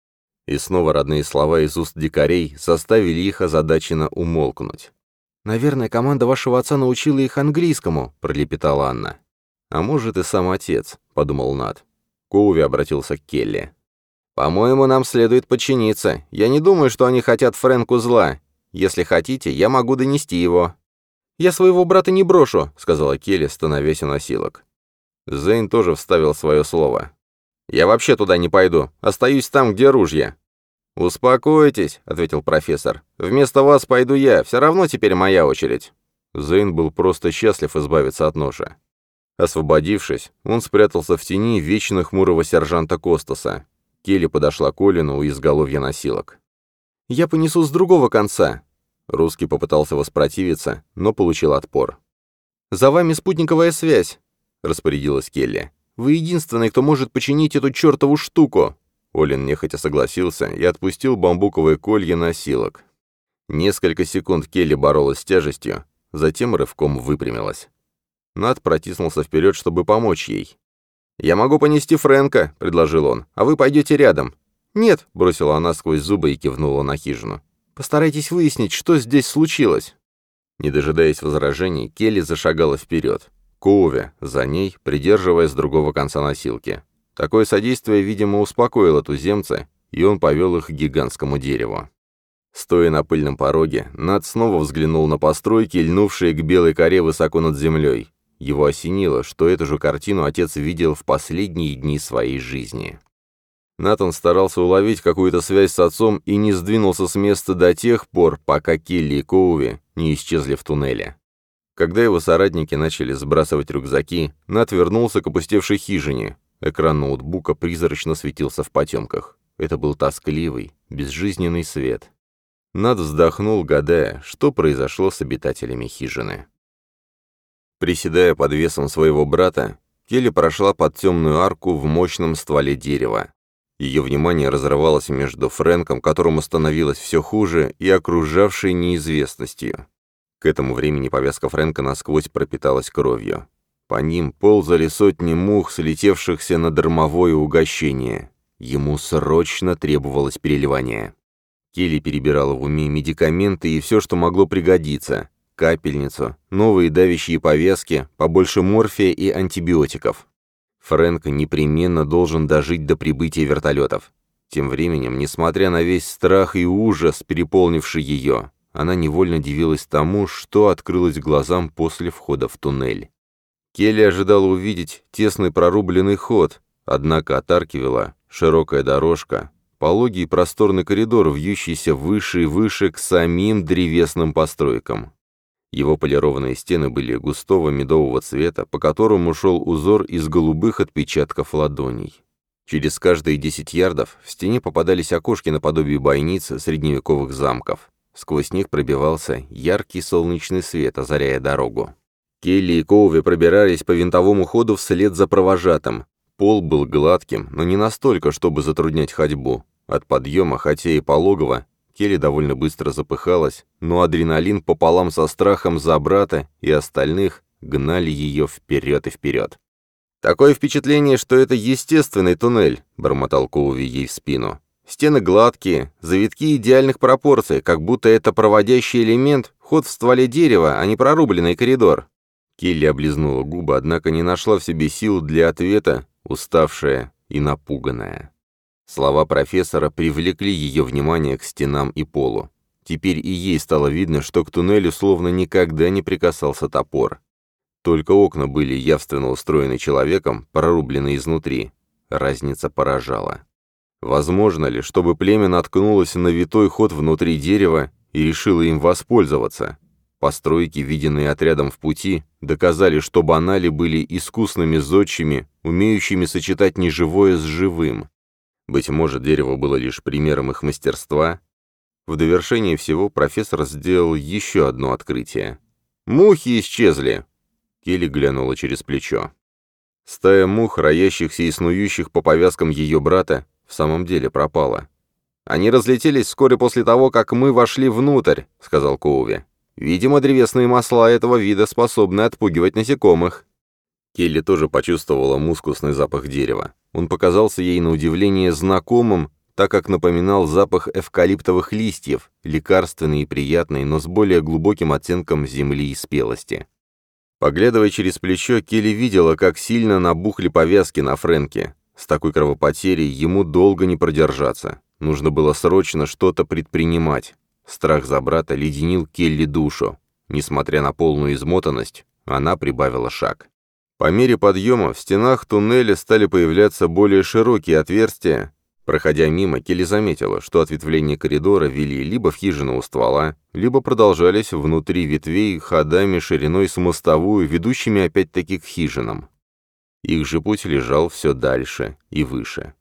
Speaker 1: И снова родные слова из уст дикарей заставили их озадаченно умолкнуть. «Наверное, команда вашего отца научила их английскому», — пролепетала Анна. «А может, и сам отец», — подумал Над. Коуви обратился к Келли. «По-моему, нам следует подчиниться. Я не думаю, что они хотят Фрэнку зла. Если хотите, я могу донести его». «Я своего брата не брошу», — сказала Келли, становясь у носилок. Зейн тоже вставил свое слово. «Я вообще туда не пойду. Остаюсь там, где ружья». «Успокойтесь», — ответил профессор. «Вместо вас пойду я. Все равно теперь моя очередь». Зейн был просто счастлив избавиться от ножа. Освободившись, он спрятался в тени вечно хмурого сержанта Костаса. Келли подошла к Олину у изголовья носилок. «Я понесу с другого конца». Русский попытался воспротивиться, но получил отпор. «За вами спутниковая связь распорядилась Келли. «Вы единственный, кто может починить эту чертову штуку!» Олин нехотя согласился и отпустил бамбуковые колья носилок. Несколько секунд Келли боролась с тяжестью, затем рывком выпрямилась. Над протиснулся вперед, чтобы помочь ей. «Я могу понести Фрэнка», — предложил он, — «а вы пойдете рядом». «Нет», — бросила она сквозь зубы и кивнула на хижину. «Постарайтесь выяснить, что здесь случилось». Не дожидаясь возражений, Келли зашагала вперед. Коуве, за ней, придерживая с другого конца носилки. Такое содействие, видимо, успокоило туземца, и он повел их к гигантскому дереву. Стоя на пыльном пороге, Над снова взглянул на постройки, льнувшие к белой коре высоко над землей. Его осенило, что эту же картину отец видел в последние дни своей жизни. Натан старался уловить какую-то связь с отцом и не сдвинулся с места до тех пор, пока Келли и Коуви не исчезли в туннеле. Когда его соратники начали сбрасывать рюкзаки, Нат вернулся к опустевшей хижине. Экран ноутбука призрачно светился в потемках. Это был тоскливый, безжизненный свет. Над вздохнул, гадая, что произошло с обитателями хижины. Приседая под весом своего брата, Келли прошла под темную арку в мощном стволе дерева. Ее внимание разрывалось между Фрэнком, которому становилось все хуже, и окружавшей неизвестностью. К этому времени повязка Фрэнка насквозь пропиталась кровью. По ним ползали сотни мух, слетевшихся на дармовое угощение. Ему срочно требовалось переливание. Келли перебирала в уме медикаменты и все, что могло пригодиться. Капельницу, новые давящие повязки, побольше морфия и антибиотиков. Фрэнк непременно должен дожить до прибытия вертолетов. Тем временем, несмотря на весь страх и ужас, переполнивший ее, она невольно дивилась тому, что открылось глазам после входа в туннель. Келли ожидала увидеть тесный прорубленный ход, однако от арки широкая дорожка, пологий и просторный коридор, вьющийся выше и выше к самим древесным постройкам. Его полированные стены были густого медового цвета, по которому шел узор из голубых отпечатков ладоней. Через каждые десять ярдов в стене попадались окошки наподобие бойниц средневековых замков. Сквозь них пробивался яркий солнечный свет, озаряя дорогу. Келли и Коуви пробирались по винтовому ходу вслед за провожатым. Пол был гладким, но не настолько, чтобы затруднять ходьбу. От подъема, хотя и пологого, Келли довольно быстро запыхалась, но адреналин пополам со страхом за брата и остальных гнали ее вперед и вперед. «Такое впечатление, что это естественный туннель», — бормотал Коуви ей в спину. Стены гладкие, завитки идеальных пропорций, как будто это проводящий элемент, Ход в стволе дерева, а не прорубленный коридор». Келли облизнула губы, однако не нашла в себе сил для ответа, уставшая и напуганная. Слова профессора привлекли ее внимание к стенам и полу. Теперь и ей стало видно, что к туннелю словно никогда не прикасался топор. Только окна были явственно устроены человеком, прорублены изнутри. Разница поражала. Возможно ли, чтобы племя наткнулось на витой ход внутри дерева и решило им воспользоваться? Постройки, виденные отрядом в пути, доказали, что банали были искусными зодчими, умеющими сочетать неживое с живым. Быть может, дерево было лишь примером их мастерства? В довершение всего профессор сделал еще одно открытие. «Мухи исчезли!» Келли глянула через плечо. Стая мух, роящихся и снующих по повязкам ее брата, в самом деле пропала. «Они разлетелись вскоре после того, как мы вошли внутрь», — сказал Коуви. «Видимо, древесные масла этого вида способны отпугивать насекомых». Келли тоже почувствовала мускусный запах дерева. Он показался ей на удивление знакомым, так как напоминал запах эвкалиптовых листьев, лекарственный и приятный, но с более глубоким оттенком земли и спелости. Поглядывая через плечо, Келли видела, как сильно набухли повязки на Фрэнке. С такой кровопотерей ему долго не продержаться. Нужно было срочно что-то предпринимать. Страх за брата леденил Келли душу. Несмотря на полную измотанность, она прибавила шаг. По мере подъема в стенах туннеля стали появляться более широкие отверстия. Проходя мимо, Келли заметила, что ответвления коридора вели либо в хижину у ствола, либо продолжались внутри ветвей ходами шириной с мостовую, ведущими опять-таки к хижинам. Их же путь лежал все дальше и выше.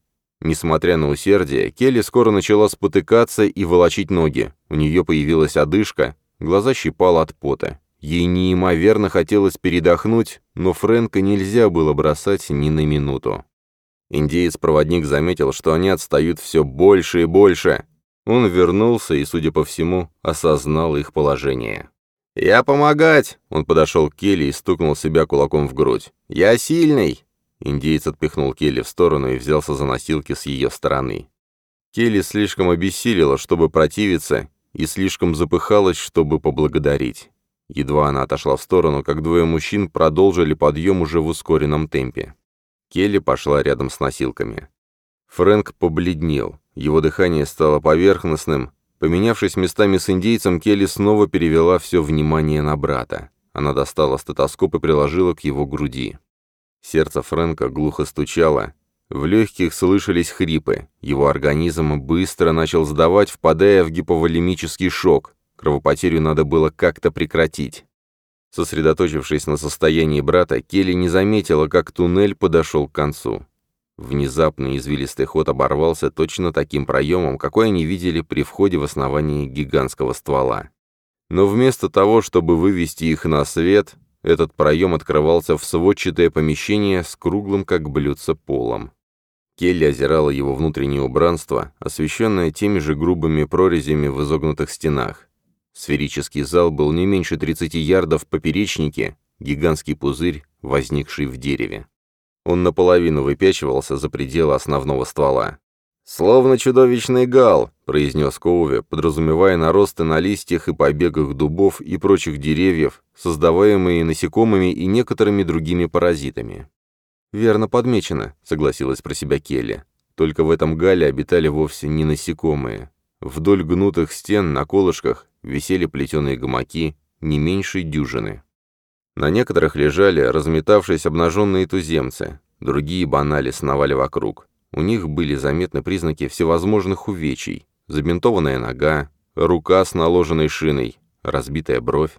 Speaker 1: Несмотря на усердие, Келли скоро начала спотыкаться и волочить ноги. У нее появилась одышка, глаза щипала от пота. Ей неимоверно хотелось передохнуть, но Фрэнка нельзя было бросать ни на минуту. Индеец-проводник заметил, что они отстают все больше и больше. Он вернулся и, судя по всему, осознал их положение. «Я помогать!» — он подошел к Келли и стукнул себя кулаком в грудь. «Я сильный!» Индеец отпихнул Келли в сторону и взялся за носилки с ее стороны. Келли слишком обессилила, чтобы противиться, и слишком запыхалась, чтобы поблагодарить. Едва она отошла в сторону, как двое мужчин продолжили подъем уже в ускоренном темпе. Келли пошла рядом с носилками. Фрэнк побледнел, его дыхание стало поверхностным. Поменявшись местами с индейцем, Келли снова перевела все внимание на брата. Она достала стетоскоп и приложила к его груди. Сердце Фрэнка глухо стучало, в легких слышались хрипы. Его организм быстро начал сдавать, впадая в гиповолемический шок. Кровопотерю надо было как-то прекратить. Сосредоточившись на состоянии брата, Келли не заметила, как туннель подошел к концу. Внезапно извилистый ход оборвался точно таким проемом, какой они видели при входе в основание гигантского ствола. Но вместо того, чтобы вывести их на свет, этот проем открывался в сводчатое помещение с круглым, как блюдце, полом. Келли озирала его внутреннее убранство, освещенное теми же грубыми прорезями в изогнутых стенах. Сферический зал был не меньше 30 ярдов в поперечнике, гигантский пузырь, возникший в дереве. Он наполовину выпячивался за пределы основного ствола. «Словно чудовищный гал», — произнес Коуви, подразумевая наросты на листьях и побегах дубов и прочих деревьев, создаваемые насекомыми и некоторыми другими паразитами. «Верно подмечено», — согласилась про себя Келли. Только в этом гале обитали вовсе не насекомые. Вдоль гнутых стен на колышках висели плетеные гамаки, не меньше дюжины. На некоторых лежали разметавшись обнаженные туземцы, другие банали сновали вокруг. У них были заметны признаки всевозможных увечий. Забинтованная нога, рука с наложенной шиной, разбитая бровь.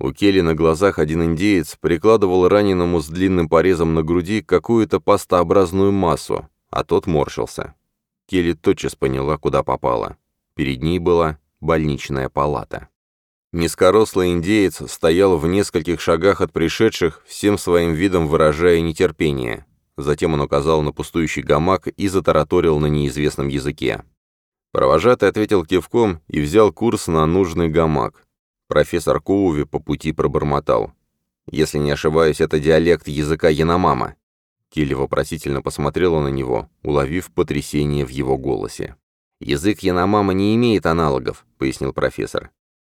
Speaker 1: У Келли на глазах один индеец прикладывал раненому с длинным порезом на груди какую-то пастообразную массу, а тот морщился. Келли тотчас поняла, куда попала. Перед ней была больничная палата. Низкорослый индеец стоял в нескольких шагах от пришедших, всем своим видом выражая нетерпение. Затем он указал на пустующий гамак и затараторил на неизвестном языке. Провожатый ответил кивком и взял курс на нужный гамак. Профессор Коуви по пути пробормотал. «Если не ошибаюсь, это диалект языка Яномама». Келли вопросительно посмотрела на него, уловив потрясение в его голосе. «Язык Яномама не имеет аналогов», — пояснил профессор.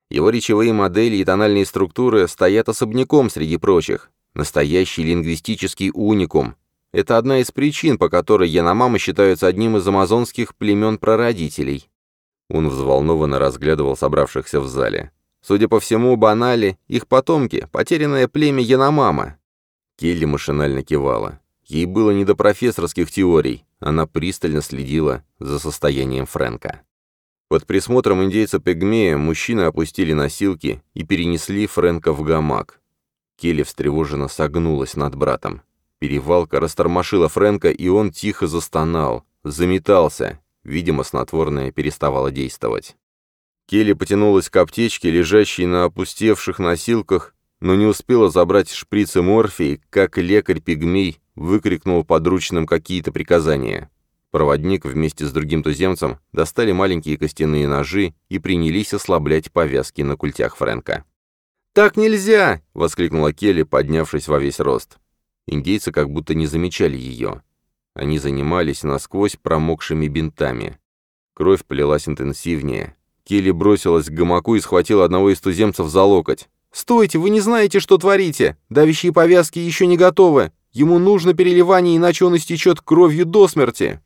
Speaker 1: Его речевые модели и тональные структуры стоят особняком среди прочих. Настоящий лингвистический уникум. Это одна из причин, по которой Яномама считаются одним из амазонских племен прародителей. Он взволнованно разглядывал собравшихся в зале. Судя по всему, банали, их потомки, потерянное племя Яномама. Келли машинально кивала. Ей было не до профессорских теорий, она пристально следила за состоянием Фрэнка. Под присмотром индейца-пигмея мужчины опустили носилки и перенесли Фрэнка в гамак. Келли встревоженно согнулась над братом. Перевалка растормошила Фрэнка, и он тихо застонал, заметался. Видимо, снотворное переставало действовать. Келли потянулась к аптечке, лежащей на опустевших носилках, но не успела забрать шприцы морфии, как лекарь-пигмей выкрикнул подручным какие-то приказания. Проводник вместе с другим туземцем достали маленькие костяные ножи и принялись ослаблять повязки на культях Фрэнка. «Так нельзя!» — воскликнула Келли, поднявшись во весь рост. Индейцы как будто не замечали ее. Они занимались насквозь промокшими бинтами. Кровь полилась интенсивнее. Келли бросилась к гамаку и схватила одного из туземцев за локоть. «Стойте, вы не знаете, что творите! Давящие повязки еще не готовы! Ему нужно переливание, иначе он истечет кровью до смерти!»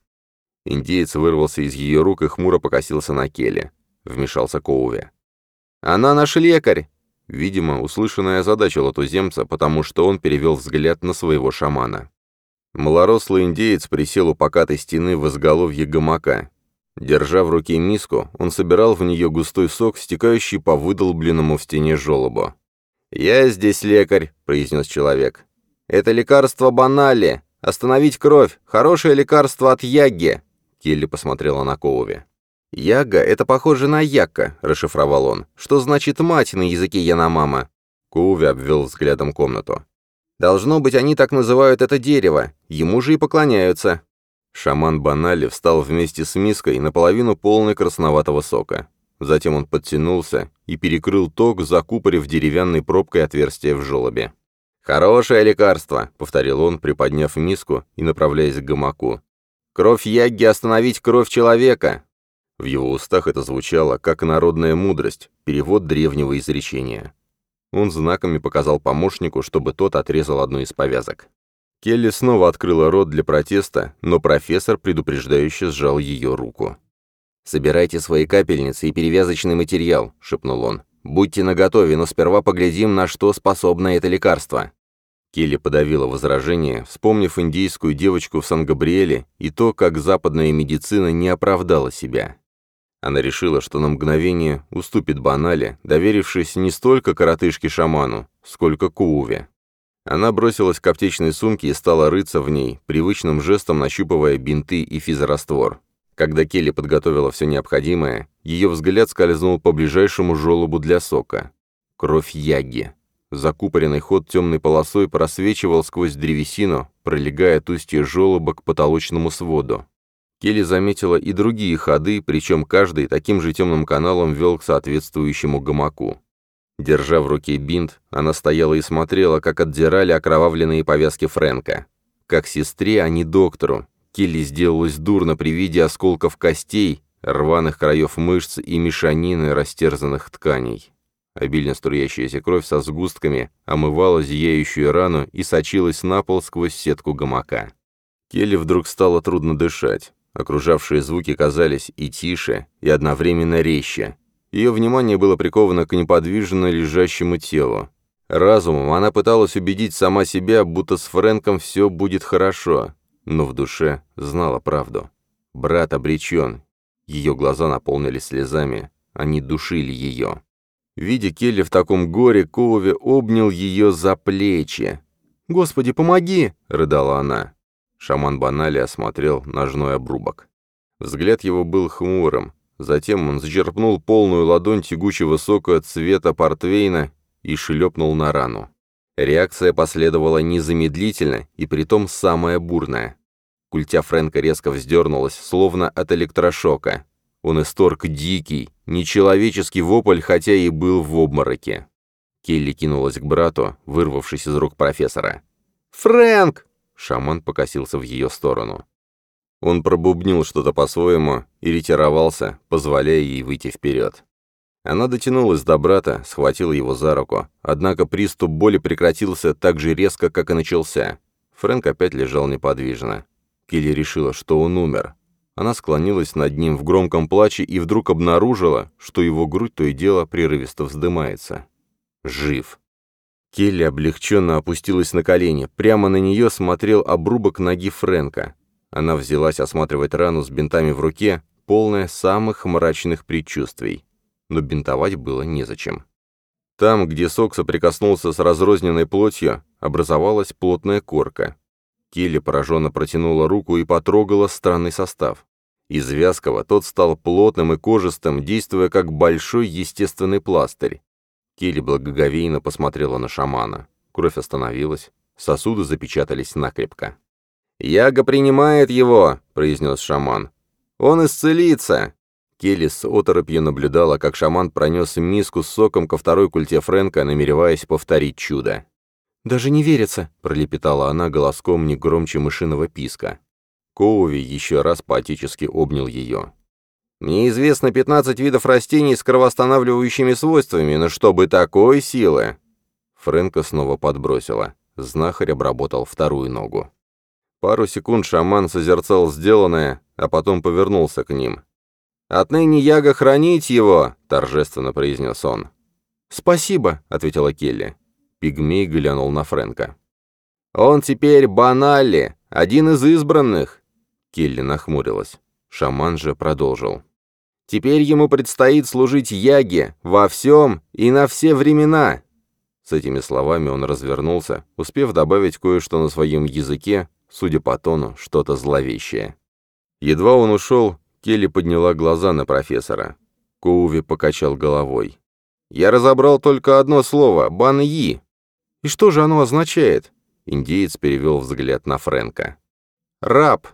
Speaker 1: Индеец вырвался из ее рук и хмуро покосился на Келли. Вмешался Коуве. «Она наш лекарь!» Видимо, услышанное озадачило туземца, потому что он перевел взгляд на своего шамана. Малорослый индеец присел у покатой стены в изголовье гамака. Держа в руке миску, он собирал в нее густой сок, стекающий по выдолбленному в стене желобу. «Я здесь лекарь», — произнес человек. «Это лекарство банали. Остановить кровь. Хорошее лекарство от яги». Келли посмотрела на Коуви. «Яга — это похоже на якка», — расшифровал он. «Что значит мать на языке Яномама?» Коуви обвел взглядом комнату. «Должно быть, они так называют это дерево. Ему же и поклоняются». Шаман Банали встал вместе с миской наполовину полной красноватого сока. Затем он подтянулся и перекрыл ток, закупорив деревянной пробкой отверстие в желобе. «Хорошее лекарство», — повторил он, приподняв миску и направляясь к гамаку. «Кровь Ягги остановить кровь человека!» В его устах это звучало, как народная мудрость, перевод древнего изречения. Он знаками показал помощнику, чтобы тот отрезал одну из повязок. Келли снова открыла рот для протеста, но профессор предупреждающе сжал ее руку. «Собирайте свои капельницы и перевязочный материал», — шепнул он. «Будьте наготове, но сперва поглядим, на что способно это лекарство». Келли подавила возражение, вспомнив индийскую девочку в Сан-Габриэле и то, как западная медицина не оправдала себя. Она решила, что на мгновение уступит банали, доверившись не столько коротышке-шаману, сколько Кууве. Она бросилась к аптечной сумке и стала рыться в ней, привычным жестом нащупывая бинты и физраствор. Когда Келли подготовила все необходимое, ее взгляд скользнул по ближайшему желобу для сока. Кровь яги. Закупоренный ход темной полосой просвечивал сквозь древесину, пролегая от устья желоба к потолочному своду. Келли заметила и другие ходы, причем каждый таким же темным каналом вел к соответствующему гамаку. Держа в руке бинт, она стояла и смотрела, как отдирали окровавленные повязки Фрэнка. Как сестре, а не доктору, Келли сделалось дурно при виде осколков костей, рваных краев мышц и мешанины растерзанных тканей. Обильно струящаяся кровь со сгустками омывала зияющую рану и сочилась на пол сквозь сетку гамака. Келли вдруг стало трудно дышать. Окружавшие звуки казались и тише, и одновременно резче. Ее внимание было приковано к неподвижно лежащему телу. Разумом она пыталась убедить сама себя, будто с Фрэнком все будет хорошо, но в душе знала правду. Брат обречен. Ее глаза наполнились слезами, они душили ее. Видя Келли в таком горе, Коуви обнял ее за плечи. «Господи, помоги!» — рыдала она. Шаман Банали осмотрел ножной обрубок. Взгляд его был хмурым. Затем он зачерпнул полную ладонь тягучего сока цвета портвейна и шлепнул на рану. Реакция последовала незамедлительно и притом самая бурная. Культя Фрэнка резко вздернулась, словно от электрошока. Он исторг дикий, нечеловеческий вопль, хотя и был в обмороке. Келли кинулась к брату, вырвавшись из рук профессора. «Фрэнк!» — шаман покосился в ее сторону. Он пробубнил что-то по-своему и ретировался, позволяя ей выйти вперед. Она дотянулась до брата, схватила его за руку. Однако приступ боли прекратился так же резко, как и начался. Фрэнк опять лежал неподвижно. Келли решила, что он умер. Она склонилась над ним в громком плаче и вдруг обнаружила, что его грудь то и дело прерывисто вздымается. Жив. Келли облегченно опустилась на колени. Прямо на нее смотрел обрубок ноги Фрэнка. Она взялась осматривать рану с бинтами в руке, полная самых мрачных предчувствий. Но бинтовать было незачем. Там, где сок соприкоснулся с разрозненной плотью, образовалась плотная корка. Келли пораженно протянула руку и потрогала странный состав. Из вязкого тот стал плотным и кожистым, действуя как большой естественный пластырь. Келли благоговейно посмотрела на шамана. Кровь остановилась, сосуды запечатались накрепко. «Яга принимает его», — произнес шаман. «Он исцелится!» Келли с оторопью наблюдала, как шаман пронес миску с соком ко второй культе Фрэнка, намереваясь повторить чудо.
Speaker 2: «Даже не верится», —
Speaker 1: пролепетала она голоском не громче мышиного писка. Коуви еще раз поотечески обнял ее. «Мне известно 15 видов растений с кровоостанавливающими свойствами, но чтобы такой силы...» Фрэнка снова подбросила. Знахарь обработал вторую ногу. Пару секунд шаман созерцал сделанное, а потом повернулся к ним. «Отныне яга хранить его!» — торжественно произнес он.
Speaker 2: «Спасибо», — ответила Келли.
Speaker 1: Пигмей глянул на Фрэнка.
Speaker 2: «Он теперь Баналли, один из избранных.
Speaker 1: Келли нахмурилась. Шаман же продолжил.
Speaker 2: «Теперь ему предстоит служить Яге во всем и на все времена!»
Speaker 1: С этими словами он развернулся, успев добавить кое-что на своем языке, судя по тону, что-то зловещее. Едва он ушел, Келли подняла глаза на профессора. Коуви покачал головой. «Я разобрал только одно слово — бан-yi».
Speaker 2: «И что же оно означает?»
Speaker 1: Индеец перевел взгляд на Фрэнка.
Speaker 2: «Раб»,